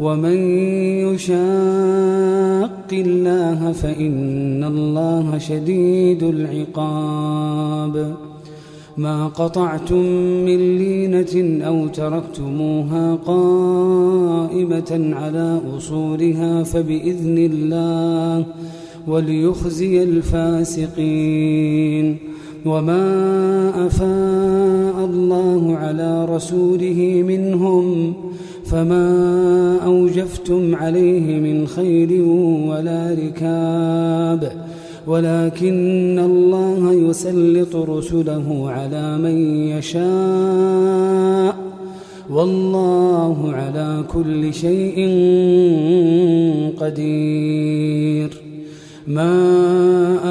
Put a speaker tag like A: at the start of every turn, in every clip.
A: ومن يشاق الله فإن الله شديد العقاب ما قطعتم من لينة أو تركتموها قائمة على أصولها فبإذن الله وليخزي الفاسقين وما أفاء الله على رسوله منهم فما أوجفتم عليه من خير ولا ركاب ولكن الله يسلط رسله على من يشاء والله على كل شيء قدير ما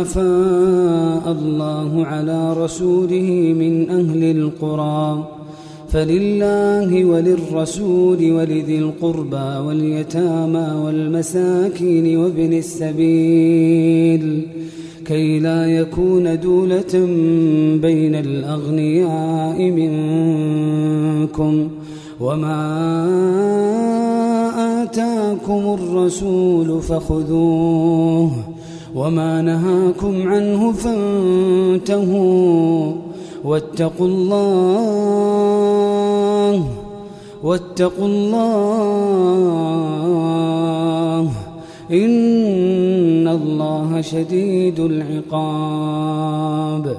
A: أفاء الله على رسوله من أهل القرى فلله وللرسول ولذي القربى واليتامى والمساكين وابن السبيل كي لا يكون دولة بين الأغنياء منكم وما آتاكم الرسول فخذوه وما نهاكم عنه فانتهوا واتقوا الله واتقوا الله إن الله شديد العقاب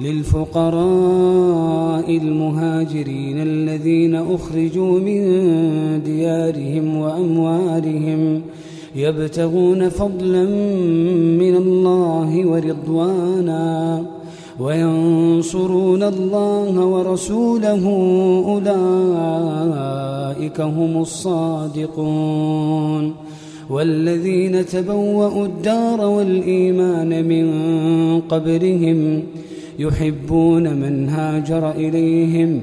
A: للفقراء المهاجرين الذين أخرجوا من ديارهم وأموالهم يبتغون فضلا من الله ورضوانا وينصرون الله ورسوله أولئك هم الصادقون والذين تبوأوا الدار والإيمان من قبلهم يحبون من هاجر إليهم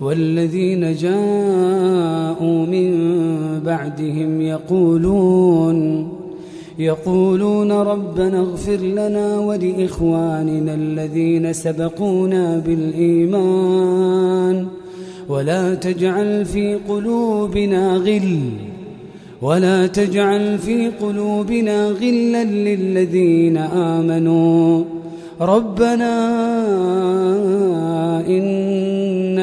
A: والذين جاءوا من بعدهم يقولون يقولون ربنا اغفر لنا ولإخواننا الذين سبقونا بالإيمان ولا تجعل في قلوبنا غل ولا تجعل في قلوبنا غلا للذين آمنوا ربنا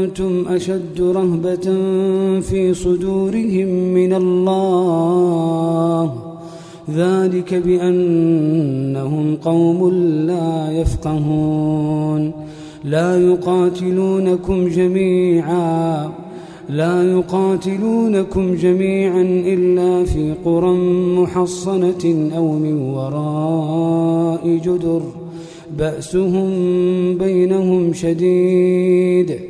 A: كنتم أشد رهبة في صدورهم من الله ذلك بأنهم قوم لا يفقهون لا يقاتلونكم جميعا لا يقاتلونكم جميعا إلا في قرى محصنة أو من وراء جدر بأسهم بينهم شديد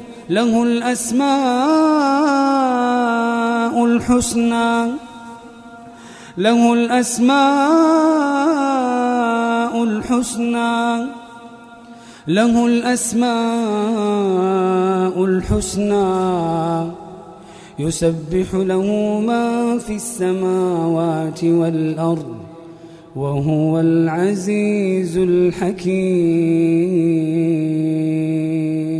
A: له الأسماء الحسنى له الأسماء الحسنى له الأسماء الحسنى يسبح له ما في السماوات والأرض وهو العزيز الحكيم